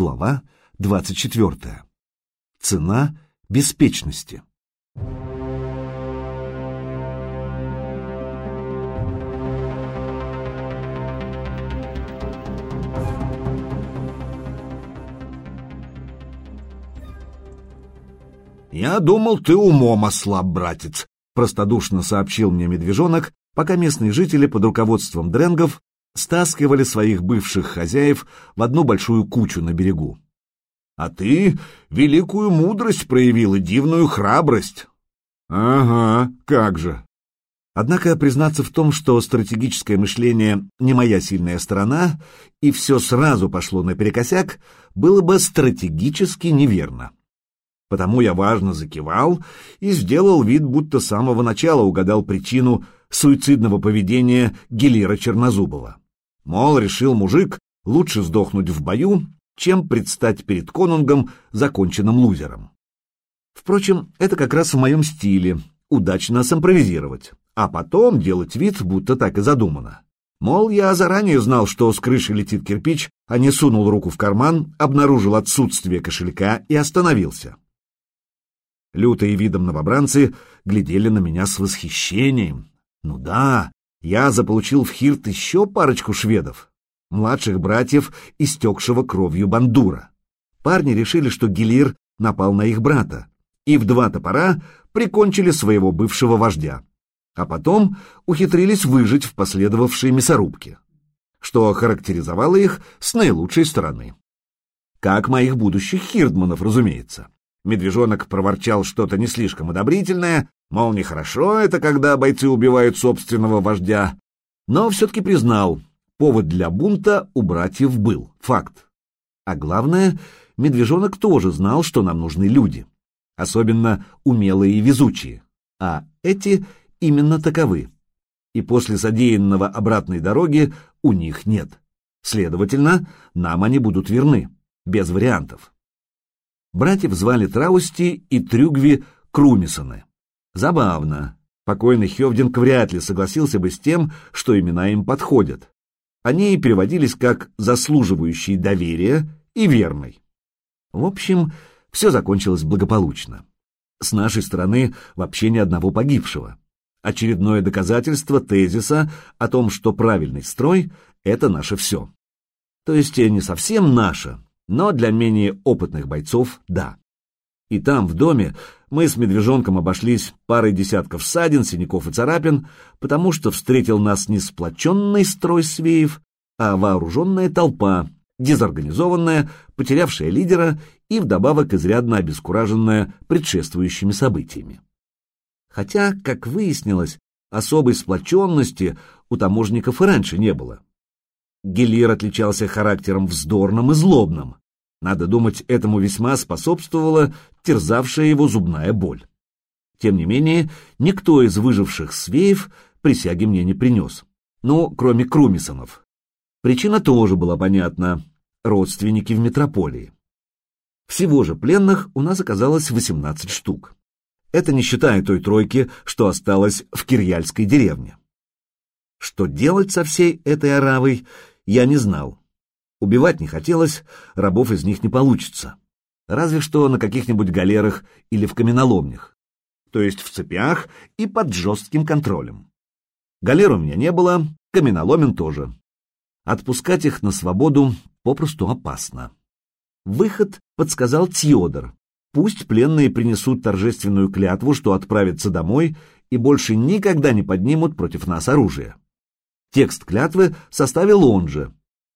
Глава 24. Цена беспечности. «Я думал, ты умом ослаб, братец», — простодушно сообщил мне медвежонок, пока местные жители под руководством дренгов стаскивали своих бывших хозяев в одну большую кучу на берегу. «А ты великую мудрость проявил и дивную храбрость». «Ага, как же». Однако признаться в том, что стратегическое мышление не моя сильная сторона, и все сразу пошло наперекосяк, было бы стратегически неверно. Потому я важно закивал и сделал вид, будто с самого начала угадал причину суицидного поведения Гелира Чернозубова. Мол, решил мужик лучше сдохнуть в бою, чем предстать перед конунгом законченным лузером. Впрочем, это как раз в моем стиле — удачно симпровизировать, а потом делать вид, будто так и задумано. Мол, я заранее знал, что с крыши летит кирпич, а не сунул руку в карман, обнаружил отсутствие кошелька и остановился. Лютые видом новобранцы глядели на меня с восхищением. Ну да, я заполучил в Хирт еще парочку шведов, младших братьев, истекшего кровью бандура. Парни решили, что Гелир напал на их брата, и в два топора прикончили своего бывшего вождя, а потом ухитрились выжить в последовавшей мясорубке, что характеризовало их с наилучшей стороны. Как моих будущих хирдманов, разумеется. Медвежонок проворчал что-то не слишком одобрительное, мол, нехорошо это, когда бойцы убивают собственного вождя, но все-таки признал, повод для бунта у братьев был, факт. А главное, медвежонок тоже знал, что нам нужны люди, особенно умелые и везучие, а эти именно таковы. И после содеянного обратной дороги у них нет. Следовательно, нам они будут верны, без вариантов. Братьев звали Траусти и Трюгви Крумисоны. Забавно. Покойный Хевдинг вряд ли согласился бы с тем, что имена им подходят. Они переводились как «заслуживающий доверия» и «верный». В общем, все закончилось благополучно. С нашей стороны вообще ни одного погибшего. Очередное доказательство тезиса о том, что правильный строй — это наше все. То есть не совсем наше, но для менее опытных бойцов — да. И там, в доме, мы с медвежонком обошлись парой десятков ссадин, синяков и царапин, потому что встретил нас не сплоченный строй свеев, а вооруженная толпа, дезорганизованная, потерявшая лидера и вдобавок изрядно обескураженная предшествующими событиями. Хотя, как выяснилось, особой сплоченности у таможников и раньше не было. Гелир отличался характером вздорным и злобным. Надо думать, этому весьма способствовала терзавшая его зубная боль. Тем не менее, никто из выживших свеев присяги мне не принес. Ну, кроме Крумисонов. Причина тоже была понятна. Родственники в метрополии. Всего же пленных у нас оказалось 18 штук. Это не считая той тройки, что осталось в Кирьяльской деревне. Что делать со всей этой оравой, я не знал. Убивать не хотелось, рабов из них не получится. Разве что на каких-нибудь галерах или в каменоломнях. То есть в цепях и под жестким контролем. Галер у меня не было, каменоломен тоже. Отпускать их на свободу попросту опасно. Выход подсказал Тьодор. Пусть пленные принесут торжественную клятву, что отправятся домой и больше никогда не поднимут против нас оружие. Текст клятвы составил он же.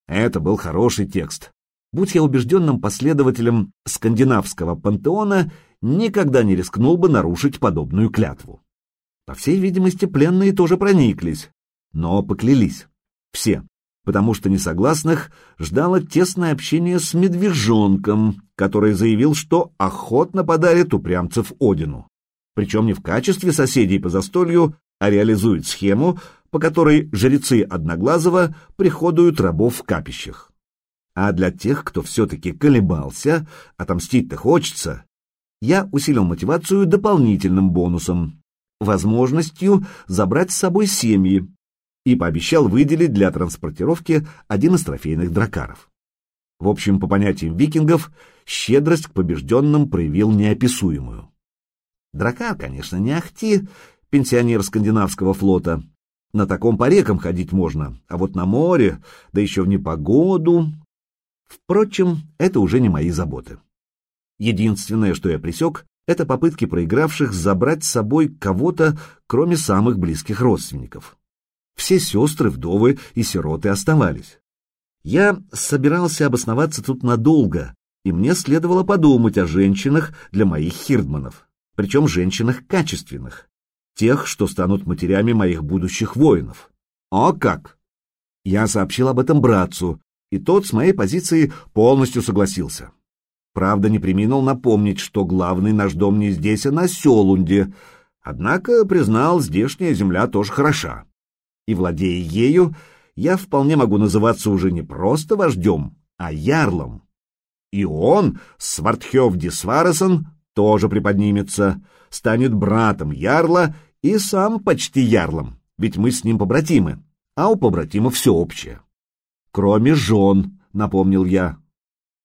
Это был хороший текст. Будь я убежденным последователем скандинавского пантеона, никогда не рискнул бы нарушить подобную клятву. По всей видимости, пленные тоже прониклись, но поклялись. Все, потому что несогласных ждало тесное общение с медвежонком, который заявил, что охотно подарит упрямцев Одину. Причем не в качестве соседей по застолью, а реализует схему, по которой жрецы Одноглазого приходуют рабов в капищах. А для тех, кто все-таки колебался, отомстить-то хочется, я усилил мотивацию дополнительным бонусом, возможностью забрать с собой семьи, и пообещал выделить для транспортировки один из трофейных дракаров. В общем, по понятиям викингов, щедрость к побежденным проявил неописуемую. Дракар, конечно, не ахти, пенсионер скандинавского флота. На таком по рекам ходить можно, а вот на море, да еще в непогоду... Впрочем, это уже не мои заботы. Единственное, что я присек, это попытки проигравших забрать с собой кого-то, кроме самых близких родственников. Все сестры, вдовы и сироты оставались. Я собирался обосноваться тут надолго, и мне следовало подумать о женщинах для моих хирдманов, причем женщинах качественных, тех, что станут матерями моих будущих воинов. О как! Я сообщил об этом братцу, и тот с моей позиции полностью согласился. Правда, не приминул напомнить, что главный наш дом не здесь, а на Селунде, однако признал, здешняя земля тоже хороша. И, владея ею, я вполне могу называться уже не просто вождем, а ярлом. И он, Свартхев Дисваресон, тоже приподнимется, станет братом ярла и сам почти ярлом, ведь мы с ним побратимы, а у побратимов все общее. Кроме жен, напомнил я.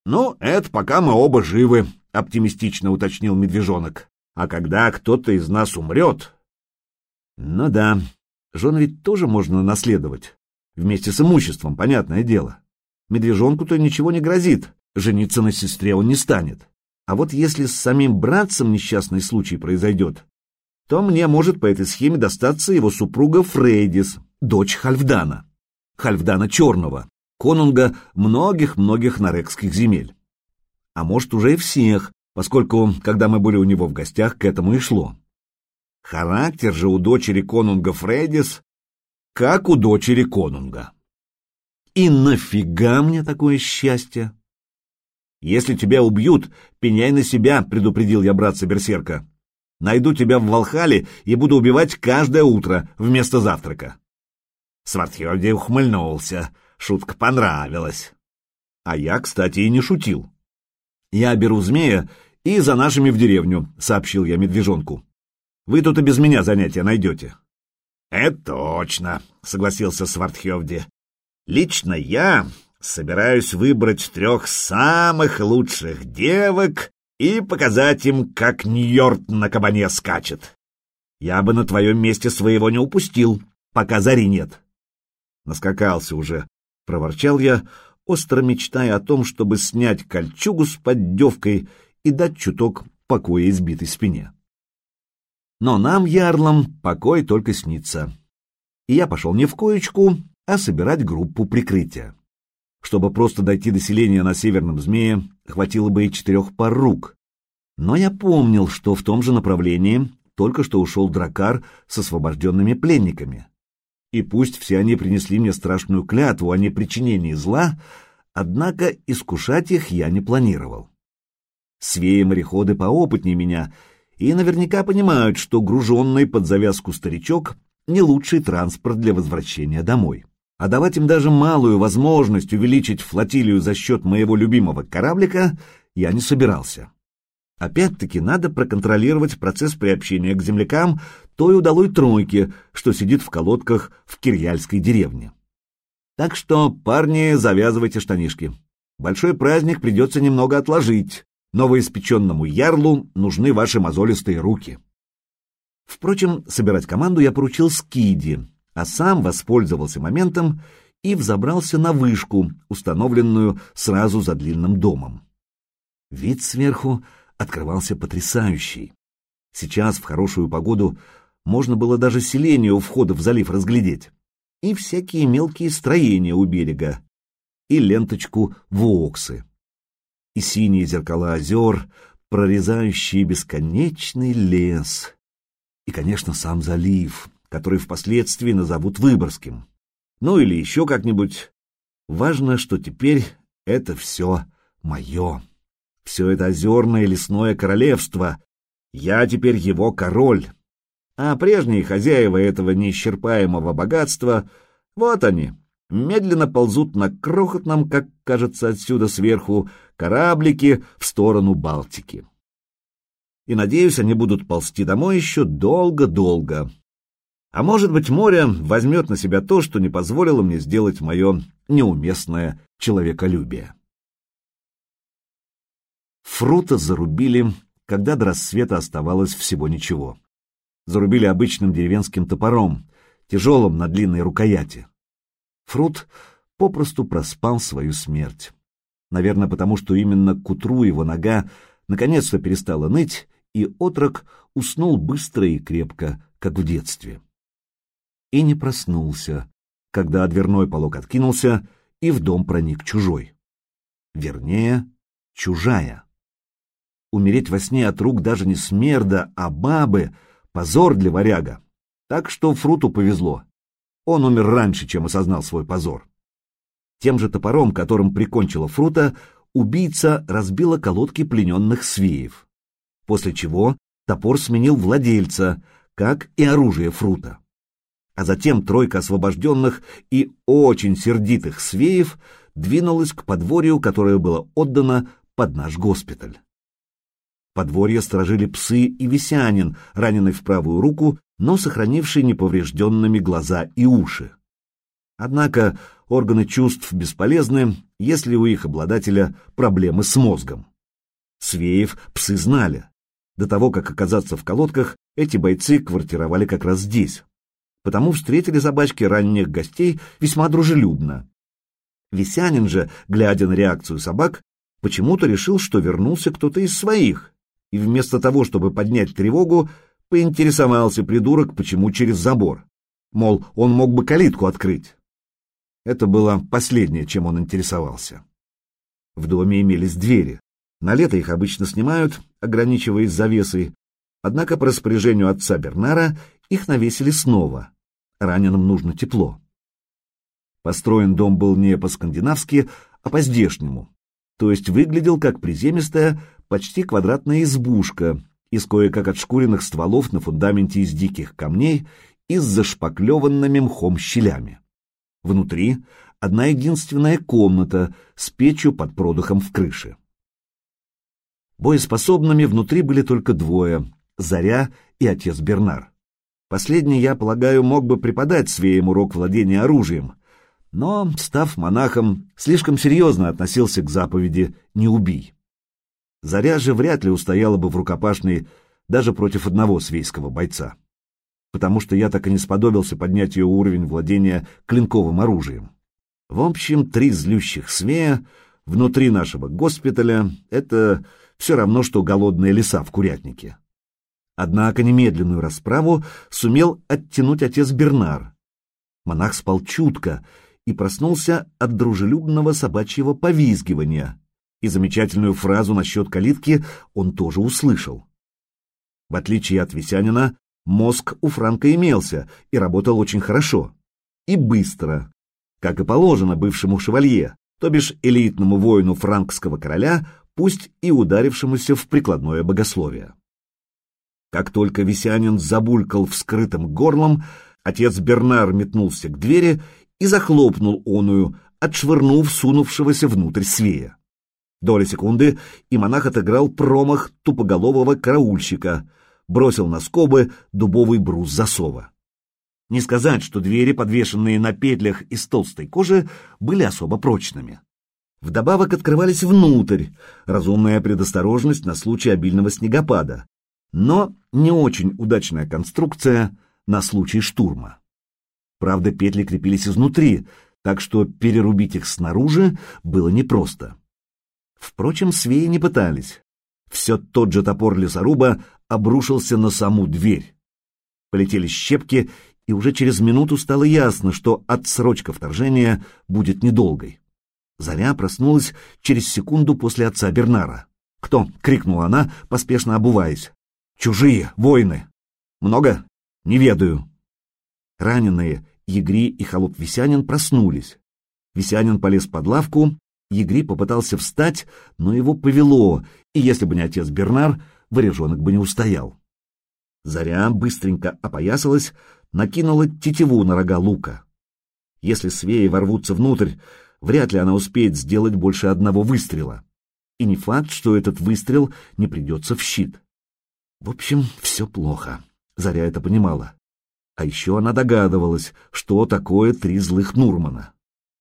«Ну, это пока мы оба живы», — оптимистично уточнил медвежонок. «А когда кто-то из нас умрет...» «Ну да, жен ведь тоже можно наследовать. Вместе с имуществом, понятное дело. Медвежонку-то ничего не грозит, жениться на сестре он не станет. А вот если с самим братцем несчастный случай произойдет, то мне может по этой схеме достаться его супруга Фрейдис, дочь Хальфдана. Хальфдана Черного, конунга многих-многих нарекских земель. А может, уже и всех, поскольку, когда мы были у него в гостях, к этому и шло. Характер же у дочери конунга Фредис, как у дочери конунга. И нафига мне такое счастье? Если тебя убьют, пеняй на себя, предупредил я братца Берсерка. Найду тебя в Волхале и буду убивать каждое утро вместо завтрака. Свартхёрди ухмыльнулся. Шутка понравилась. А я, кстати, и не шутил. Я беру змея и за нашими в деревню, сообщил я медвежонку. Вы тут и без меня занятия найдете. Это точно, согласился Свартхевди. Лично я собираюсь выбрать трех самых лучших девок и показать им, как Нью-Йорк на кабане скачет. Я бы на твоем месте своего не упустил, пока зари нет. Наскакался уже, проворчал я, остро мечтая о том, чтобы снять кольчугу с поддевкой и дать чуток покоя избитой спине. Но нам, ярлам, покой только снится. И я пошел не в коечку, а собирать группу прикрытия. Чтобы просто дойти до селения на Северном Змее, хватило бы и четырех пар рук. Но я помнил, что в том же направлении только что ушел дракар с освобожденными пленниками и пусть все они принесли мне страшную клятву о непричинении зла, однако искушать их я не планировал. Свеи-мореходы поопытнее меня и наверняка понимают, что груженный под завязку старичок — не лучший транспорт для возвращения домой. А давать им даже малую возможность увеличить флотилию за счет моего любимого кораблика я не собирался. Опять-таки надо проконтролировать процесс приобщения к землякам той удалой тройки, что сидит в колодках в Кирьяльской деревне. Так что, парни, завязывайте штанишки. Большой праздник придется немного отложить. Новоиспеченному ярлу нужны ваши мозолистые руки. Впрочем, собирать команду я поручил Скиди, а сам воспользовался моментом и взобрался на вышку, установленную сразу за длинным домом. Вид сверху открывался потрясающий. Сейчас, в хорошую погоду, можно было даже селение у входа в залив разглядеть. И всякие мелкие строения у берега. И ленточку Вуоксы. И синие зеркала озер, прорезающие бесконечный лес. И, конечно, сам залив, который впоследствии назовут Выборгским. Ну или еще как-нибудь. Важно, что теперь это все мое. Все это озерное лесное королевство. Я теперь его король. А прежние хозяева этого неисчерпаемого богатства, вот они, медленно ползут на крохотном, как кажется отсюда сверху, кораблике в сторону Балтики. И, надеюсь, они будут ползти домой еще долго-долго. А может быть, море возьмет на себя то, что не позволило мне сделать мое неуместное человеколюбие. Фрута зарубили, когда до рассвета оставалось всего ничего. Зарубили обычным деревенским топором, тяжелым на длинной рукояти. Фрут попросту проспал свою смерть. Наверное, потому что именно к утру его нога наконец-то перестала ныть, и отрок уснул быстро и крепко, как в детстве. И не проснулся, когда дверной полог откинулся, и в дом проник чужой. Вернее, чужая. Умереть во сне от рук даже не смерда, а бабы — позор для варяга. Так что Фруту повезло. Он умер раньше, чем осознал свой позор. Тем же топором, которым прикончила Фрута, убийца разбила колодки плененных свеев. После чего топор сменил владельца, как и оружие Фрута. А затем тройка освобожденных и очень сердитых свеев двинулась к подворью, которое было отдано под наш госпиталь. Подворье сторожили псы и висянин, раненый в правую руку, но сохранивший неповрежденными глаза и уши. Однако органы чувств бесполезны, если у их обладателя проблемы с мозгом. Свеев псы знали. До того, как оказаться в колодках, эти бойцы квартировали как раз здесь. Потому встретили собачки ранних гостей весьма дружелюбно. Весянин же, глядя на реакцию собак, почему-то решил, что вернулся кто-то из своих, и вместо того, чтобы поднять тревогу, поинтересовался придурок, почему через забор. Мол, он мог бы калитку открыть. Это было последнее, чем он интересовался. В доме имелись двери. На лето их обычно снимают, ограничиваясь завесой, однако по распоряжению отца Бернара их навесили снова. Раненым нужно тепло. Построен дом был не по-скандинавски, а по-здешнему, то есть выглядел как приземистая, почти квадратная избушка из кое-как отшкуренных стволов на фундаменте из диких камней и с зашпаклеванными мхом щелями. Внутри одна единственная комната с печью под продухом в крыше. Боеспособными внутри были только двое — Заря и отец Бернар. Последний, я полагаю, мог бы преподать Свеям урок владения оружием, но, став монахом, слишком серьезно относился к заповеди «не убий». Заря же вряд ли устояла бы в рукопашной даже против одного свейского бойца потому что я так и не сподобился поднять ее уровень владения клинковым оружием. В общем, три злющих смея внутри нашего госпиталя — это все равно, что голодные леса в курятнике. Однако немедленную расправу сумел оттянуть отец Бернар. Монах спал чутко и проснулся от дружелюбного собачьего повизгивания, и замечательную фразу насчет калитки он тоже услышал. В отличие от Висянина, Мозг у Франка имелся и работал очень хорошо. И быстро. Как и положено бывшему шевалье, то бишь элитному воину франкского короля, пусть и ударившемуся в прикладное богословие. Как только Висянин забулькал вскрытым горлом, отец Бернар метнулся к двери и захлопнул оную, отшвырнув сунувшегося внутрь свея. Доля секунды, и монах отыграл промах тупоголового караульщика, бросил на скобы дубовый брус засова. Не сказать, что двери, подвешенные на петлях из толстой кожи, были особо прочными. Вдобавок открывались внутрь, разумная предосторожность на случай обильного снегопада, но не очень удачная конструкция на случай штурма. Правда, петли крепились изнутри, так что перерубить их снаружи было непросто. Впрочем, свеи не пытались. Все тот же топор лесоруба обрушился на саму дверь. Полетели щепки, и уже через минуту стало ясно, что отсрочка вторжения будет недолгой. Заря проснулась через секунду после отца Бернара. «Кто?» — крикнула она, поспешно обуваясь. «Чужие, воины!» «Много?» «Не ведаю». Раненые Егри и холоп Висянин проснулись. Висянин полез под лавку, Егри попытался встать, но его повело, и если бы не отец Бернар, варежонок бы не устоял. Заря быстренько опоясалась, накинула тетиву на рога лука. Если свеи ворвутся внутрь, вряд ли она успеет сделать больше одного выстрела. И не факт, что этот выстрел не придется в щит. В общем, все плохо. Заря это понимала. А еще она догадывалась, что такое три злых Нурмана.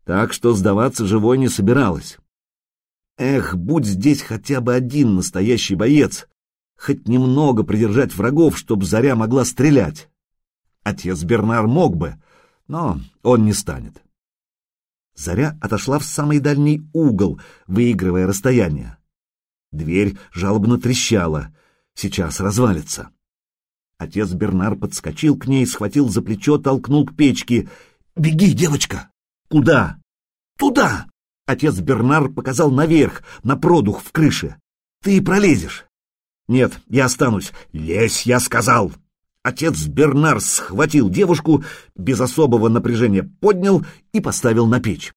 Так что сдаваться живой не собиралась. Эх, будь здесь хотя бы один настоящий боец, хоть немного придержать врагов, чтобы Заря могла стрелять. Отец Бернар мог бы, но он не станет. Заря отошла в самый дальний угол, выигрывая расстояние. Дверь жалобно трещала, сейчас развалится. Отец Бернар подскочил к ней, схватил за плечо, толкнул к печке. «Беги, девочка!» «Куда?» «Туда!» Отец Бернар показал наверх, на продух в крыше. «Ты пролезешь!» «Нет, я останусь!» «Лезь, я сказал!» Отец Бернар схватил девушку, без особого напряжения поднял и поставил на печь.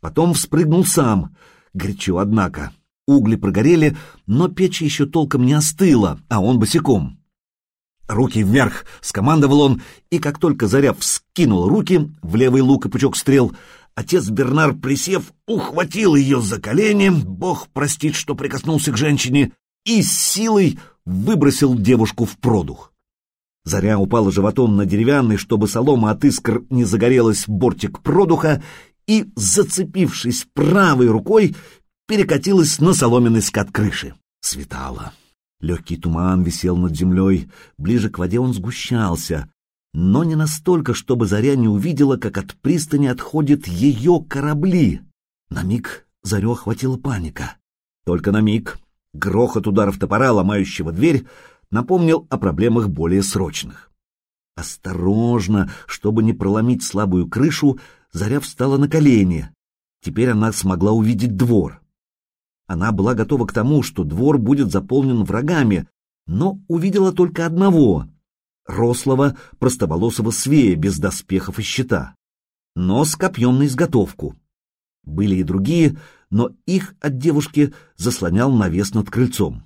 Потом вспрыгнул сам. Горячо, однако. Угли прогорели, но печь еще толком не остыла, а он босиком. «Руки вверх!» — скомандовал он, и как только Заря вскинул руки, в левый лук и пучок стрел, отец Бернар, присев, ухватил ее за колени, бог простит, что прикоснулся к женщине, и с силой выбросил девушку в продух. Заря упала животом на деревянный, чтобы солома от искр не загорелась бортик продуха, и, зацепившись правой рукой, перекатилась на соломенный скат крыши. Светало. Легкий туман висел над землей, ближе к воде он сгущался, но не настолько, чтобы Заря не увидела, как от пристани отходят ее корабли. На миг Зарю охватила паника. Только на миг грохот ударов топора, ломающего дверь, напомнил о проблемах более срочных. Осторожно, чтобы не проломить слабую крышу, Заря встала на колени. Теперь она смогла увидеть двор. Она была готова к тому, что двор будет заполнен врагами, но увидела только одного — рослого, простоволосого свея без доспехов и щита, но с копьем на изготовку. Были и другие, но их от девушки заслонял навес над крыльцом.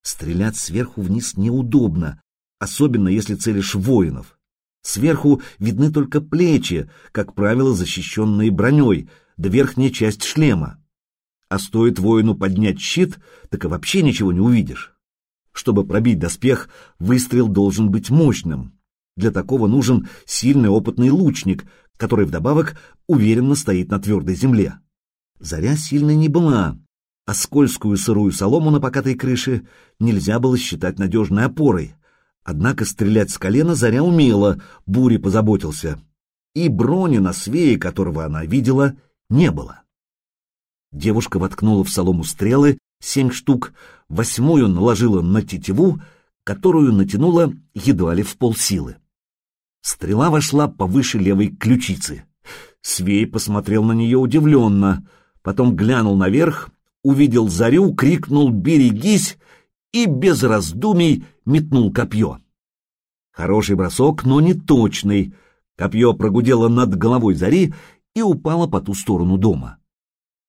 Стрелять сверху вниз неудобно, особенно если целишь воинов. Сверху видны только плечи, как правило, защищенные броней, да верхняя часть шлема. А стоит воину поднять щит, так и вообще ничего не увидишь. Чтобы пробить доспех, выстрел должен быть мощным. Для такого нужен сильный опытный лучник, который вдобавок уверенно стоит на твердой земле. Заря сильной не была, а скользкую сырую солому на покатой крыше нельзя было считать надежной опорой. Однако стрелять с колена Заря умела, Бури позаботился. И брони на свее, которого она видела, не было. Девушка воткнула в солому стрелы, семь штук, восьмую наложила на тетиву, которую натянула едва ли в полсилы. Стрела вошла повыше левой ключицы. Свей посмотрел на нее удивленно, потом глянул наверх, увидел зарю, крикнул «Берегись!» и без раздумий метнул копье. Хороший бросок, но не точный. Копье прогудело над головой зари и упало по ту сторону дома.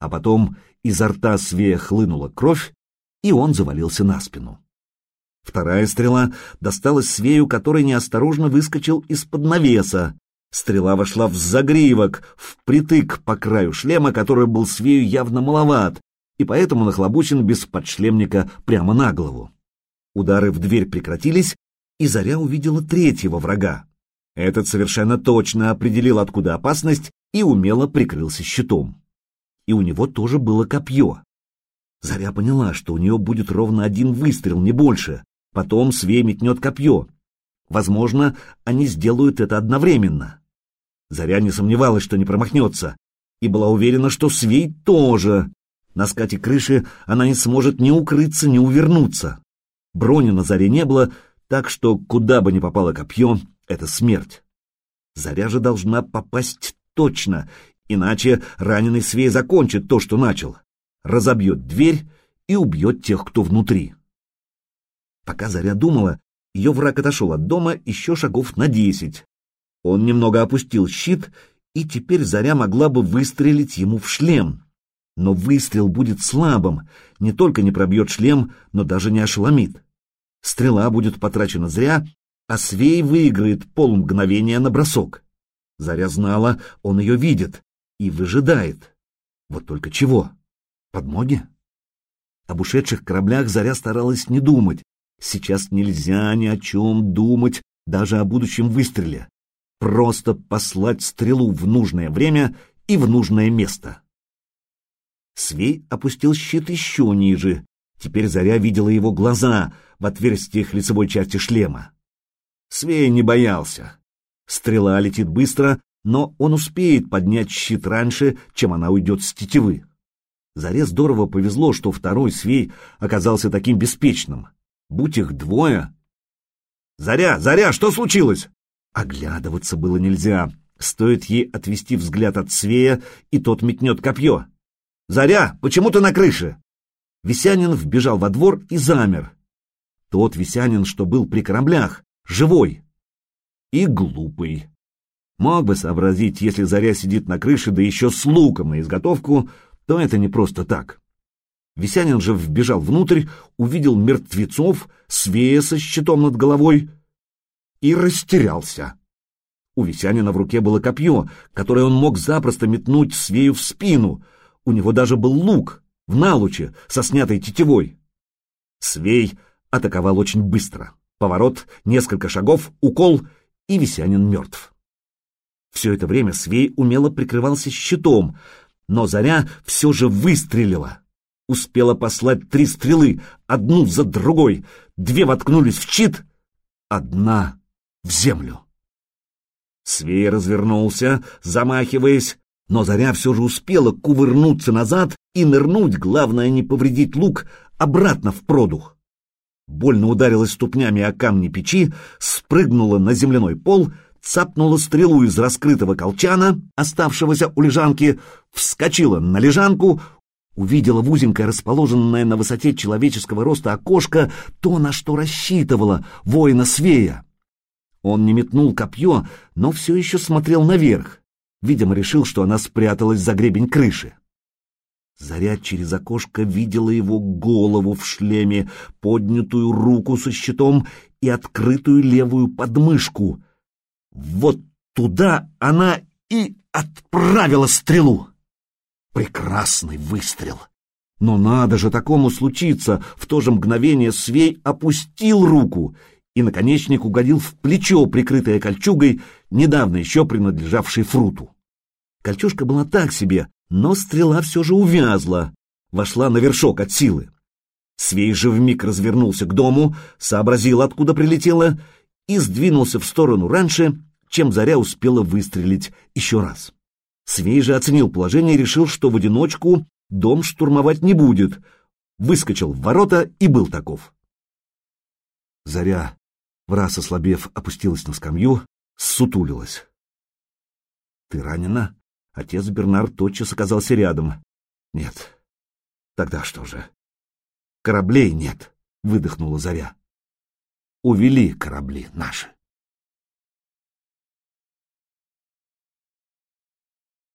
А потом изо рта Свея хлынула кровь, и он завалился на спину. Вторая стрела досталась Свею, который неосторожно выскочил из-под навеса. Стрела вошла в загривок, впритык по краю шлема, который был Свею явно маловат, и поэтому нахлобучен без подшлемника прямо на голову. Удары в дверь прекратились, и Заря увидела третьего врага. Этот совершенно точно определил, откуда опасность, и умело прикрылся щитом. И у него тоже было копье. Заря поняла, что у нее будет ровно один выстрел, не больше. Потом Свей метнет копье. Возможно, они сделают это одновременно. Заря не сомневалась, что не промахнется, и была уверена, что Свей тоже. На скате крыши она не сможет ни укрыться, ни увернуться. Брони на заре не было, так что куда бы ни попало копье, это смерть. Заря же должна попасть точно, иначе раненый свей закончит то, что начал. Разобьет дверь и убьет тех, кто внутри. Пока Заря думала, ее враг отошел от дома еще шагов на десять. Он немного опустил щит, и теперь Заря могла бы выстрелить ему в шлем. Но выстрел будет слабым, не только не пробьет шлем, но даже не ошеломит. Стрела будет потрачена зря, а Свей выиграет полмгновения на бросок. Заря знала, он ее видит и выжидает. Вот только чего? Подмоги? Об ушедших кораблях Заря старалась не думать. Сейчас нельзя ни о чем думать, даже о будущем выстреле. Просто послать стрелу в нужное время и в нужное место. Свей опустил щит еще ниже. Теперь Заря видела его глаза в отверстиях лицевой части шлема. Свей не боялся. Стрела летит быстро, но он успеет поднять щит раньше, чем она уйдет с тетивы. Заре здорово повезло, что второй свей оказался таким беспечным. Будь их двое... «Заря! Заря! Что случилось?» Оглядываться было нельзя. Стоит ей отвести взгляд от свея, и тот метнет копье. «Заря! Почему ты на крыше?» Весянин вбежал во двор и замер. Тот Весянин, что был при кораблях, живой и глупый. Мог бы сообразить, если Заря сидит на крыше, да еще с луком на изготовку, то это не просто так. Весянин же вбежал внутрь, увидел мертвецов, свея со щитом над головой и растерялся. У Весянина в руке было копье, которое он мог запросто метнуть свею в спину. У него даже был лук в налуче со снятой тетивой. Свей атаковал очень быстро. Поворот, несколько шагов, укол, и Весянин мертв. Все это время Свей умело прикрывался щитом, но Заря все же выстрелила. Успела послать три стрелы, одну за другой, две воткнулись в щит, одна в землю. Свей развернулся, замахиваясь, но Заря все же успела кувырнуться назад и нырнуть, главное не повредить лук, обратно в продух. Больно ударилась ступнями о камни печи, спрыгнула на земляной пол — цапнула стрелу из раскрытого колчана, оставшегося у лежанки, вскочила на лежанку, увидела в узенькое расположенное на высоте человеческого роста окошко то, на что рассчитывала воина Свея. Он не метнул копье, но все еще смотрел наверх. Видимо, решил, что она спряталась за гребень крыши. Заря через окошко видела его голову в шлеме, поднятую руку со щитом и открытую левую подмышку — вот туда она и отправила стрелу. Прекрасный выстрел. Но надо же такому случиться. В то же мгновение Свей опустил руку, и наконечник угодил в плечо, прикрытое кольчугой, недавно еще принадлежавшей Фруту. Кольчужка была так себе, но стрела все же увязла, вошла на вершок от силы. Свей же вмиг развернулся к дому, сообразил, откуда прилетела, и сдвинулся в сторону раньше, чем Заря успела выстрелить еще раз. Свей же оценил положение и решил, что в одиночку дом штурмовать не будет, выскочил в ворота и был таков. Заря, в раз ослабев, опустилась на скамью, сутулилась. «Ты ранена?» Отец Бернар тотчас оказался рядом. «Нет. Тогда что же?» «Кораблей нет», — выдохнула Заря. «Увели корабли наши».